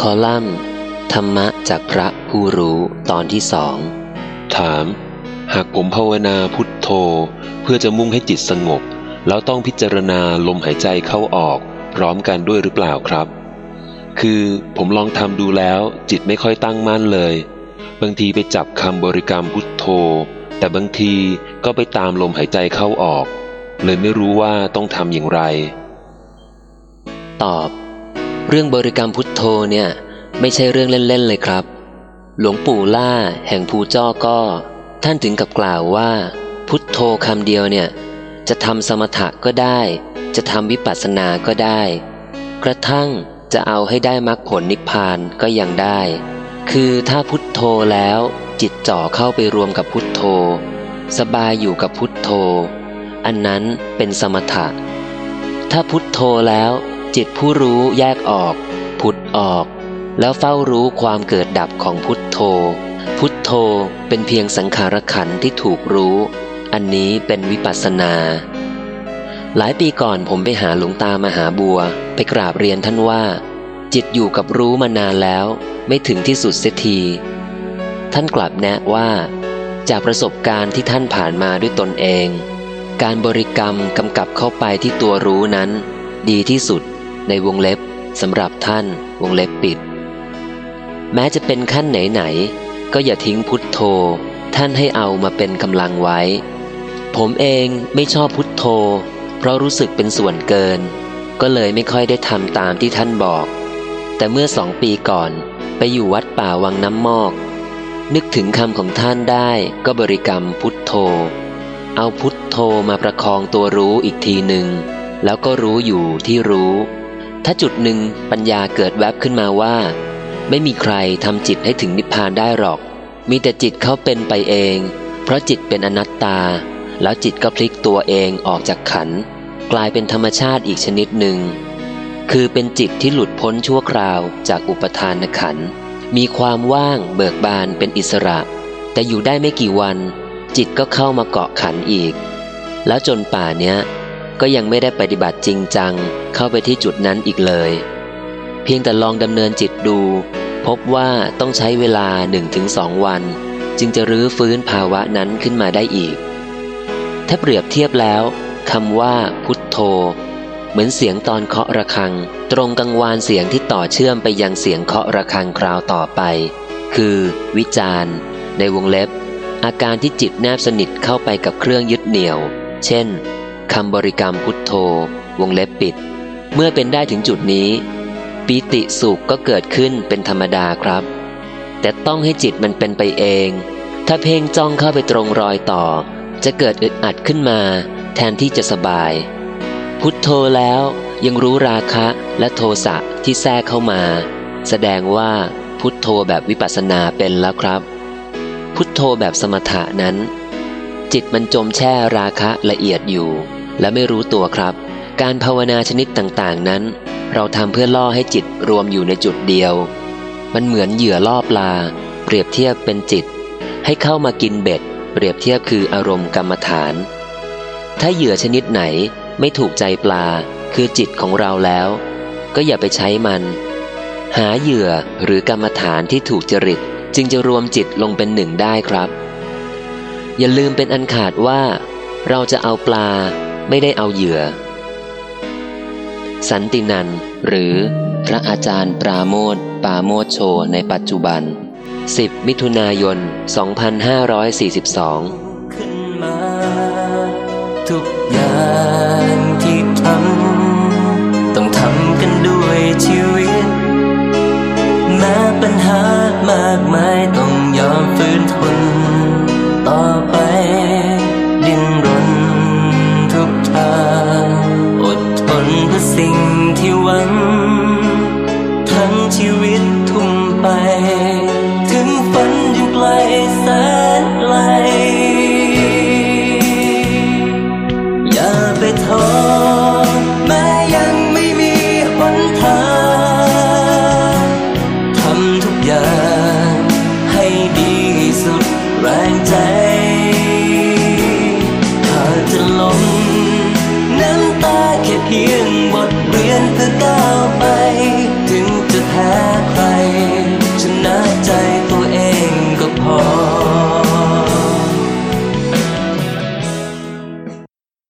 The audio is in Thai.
คอลัมน์ ธรรมะจากพระผู้รู้ตอนที่สอง ถาม หากผมภาวนาพุทโธ เพื่อจะมุ่งให้จิตสงบ แล้วต้องพิจารณาลมหายใจเข้าออก พร้อมกันด้วยหรือเปล่าครับ คือผมลองทำดูแล้วจิตไม่ค่อยตั้งมั่นเลย บางทีไปจับคำบริกรรมพุทโธ แต่บางทีก็ไปตามลมหายใจเข้าออก เลยไม่รู้ว่าต้องทำอย่างไร ตอบ เรื่องบริกรรมพุทโธเนี่ย ไม่ใช่เรื่องเล่นๆเลยครับ หลวงปู่ล่าแห่งภูจ้อก็ ท่านถึงกับกล่าวว่า พุทโธคำเดียวเนี่ย จะทำสมถะก็ได้ จะทำวิปัสสนาก็ได้ กระทั่งจะเอาให้ได้มรรคผลนิพพานก็ยังได้ คือถ้าพุทโธแล้วจิตจ่อเข้าไปรวมกับพุทโธ สบายอยู่กับพุทโธ อันนั้นเป็นสมถะ ถ้าพุทโธแล้ว จิตผู้รู้แยกออกผุดออก แล้วเฝ้ารู้ความเกิดดับของพุทโธ พุทโธเป็นเพียงสังขารขันธ์ที่ถูกรู้ อันนี้เป็นวิปัสสนา หลายปีก่อนผมไปหาหลวงตามหาบัว ไปกราบเรียนท่านว่า จิตอยู่กับรู้มานานแล้ว ไม่ถึงที่สุดเสียที ท่านกลับแนะว่า จากประสบการณ์ที่ท่านผ่านมาด้วยตนเองการบริกรรมกำกับเข้าไปที่ตัวรู้นั้น ดีที่สุด ในวงเล็บสำหรับท่านวงเล็บปิด แม้จะเป็นขั้นไหนๆก็อย่าทิ้งพุทโธ ท่านให้เอามาเป็นกำลังไว้ ผมเองไม่ชอบพุทโธ เพราะรู้สึกเป็นส่วนเกิน ก็เลยไม่ค่อยได้ทำตามที่ท่านบอก แต่เมื่อสองปีก่อนไปอยู่วัดป่าวังน้ำมอก นึกถึงคำของท่านได้ก็บริกรรมพุทโธ เอาพุทโธมาประคองตัวรู้อีกทีหนึ่งแล้วก็รู้อยู่ที่รู้ ถ้าจุดหนึ่งปัญญาเกิดแวบขึ้นมาว่า ไม่มีใครทำจิตให้ถึงนิพพานได้หรอก มีแต่จิตเขาเป็นไปเอง เพราะจิตเป็นอนัตตา แล้วจิตก็พลิกตัวเองออกจากขัน กลายเป็นธรรมชาติอีกชนิดหนึ่ง คือเป็นจิตที่หลุดพ้นชั่วคราวจากอุปทานขัน มีความว่างเบิกบานเป็นอิสระ แต่อยู่ได้ไม่กี่วัน จิตก็เข้ามาเกาะขันอีก แล้วจนป่าเนี้ย ก็ยังไม่ได้ปฏิบัติจริงจัง เข้าไปที่จุดนั้นอีกเลย เพียงแต่ลองดำเนินจิตดู พบว่าต้องใช้เวลา 1-2 วัน จึงจะรื้อฟื้นภาวะนั้นขึ้นมาได้อีก ถ้าเปรียบเทียบแล้วคำว่าพุทโธ เหมือนเสียงตอนเคาะระฆัง ตรงกังวานเสียงที่ต่อเชื่อมไปยังเสียงเคาะระฆังคราวต่อไป คือ วิจารณ์ในวงเล็บ อาการที่จิตแนบสนิทเข้าไปกับเครื่องยึดเหนี่ยว เช่น คำบริกรรมพุทโธ วงเล็บปิด เมื่อเป็นได้ถึงจุดนี้ ปีติสุขก็เกิดขึ้นเป็นธรรมดาครับ แต่ต้องให้จิตมันเป็นไปเอง ถ้าเพ่งจ้องเข้าไปตรงรอยต่อ จะเกิดอึดอัดขึ้นมา แทนที่จะสบาย พุทโธแล้วยังรู้ราคะและโทสะที่แทรกเข้ามา แสดงว่าพุทโธแบบวิปัสสนาเป็นแล้วครับ พุทโธแบบสมถะนั้น จิตมันจมแช่ราคะละเอียดอยู่ และไม่รู้ตัวครับ การภาวนาชนิดต่างๆ นั้น เราทำเพื่อล่อให้จิตรวมอยู่ในจุดเดียว มันเหมือนเหยื่อล่อปลา เปรียบเทียบเป็นจิต ให้เข้ามากินเบ็ด เปรียบเทียบคืออารมณ์กรรมฐาน ถ้าเหยื่อชนิดไหนไม่ถูกใจปลา คือจิตของเราแล้ว ก็อย่าไปใช้มัน หาเหยื่อหรือกรรมฐานที่ถูกจริต จึงจะรวมจิตลงเป็นหนึ่งได้ครับ อย่าลืมเป็นอันขาดว่า เราจะเอาปลา ไม่ได้เอาเหยื่อ สันตินันหรือพระอาจารย์ปราโมทปาโมทโชในปัจจุบัน 10 มิถุนายน 2542 ขึ้นมา ทุกอย่างที่ทำต้องทำกันด้วยชีวิต แม้ปัญหามากมายต้องยอมฝืนทน ใจขาดจะลมน้ำตาแค่เพียงบทเรียนเพื่อก้า